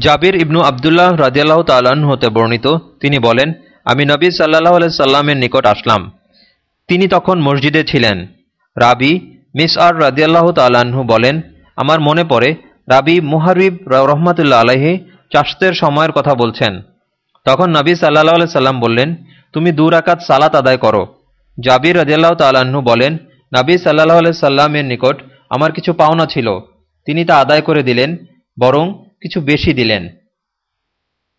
জাবির ইবনু আবদুল্লাহ রাজিয়াল্লাহ তাল্লাহ্ন হতে বর্ণিত। তিনি বলেন, আমি নবী সাল্লাহ সাল্লামের নিকট আসলাম। তিনি তখন মসজিদে ছিলেন। রাবি মিস আর রাজিয়াল্লাহ তাল্লাহ্ন বলেন, আমার মনে পড়ে, রাবি মুহারিব রহমাতুল্লা আলাহি চাষতের সময়ের কথা বলছেন। তখন নবী সাল্লাহ সাল্লাম বললেন, তুমি দু রাকাত সালাত আদায় করো। জাবির রাজিয়াল্লাহ তাল্লাহ্ন বলেন, নবী সাল্লাহ সাল্লামের নিকট আমার কিছু পাওনা ছিল। তিনি তা আদায় করে দিলেন, বরং কিছু বেশি দিলেন।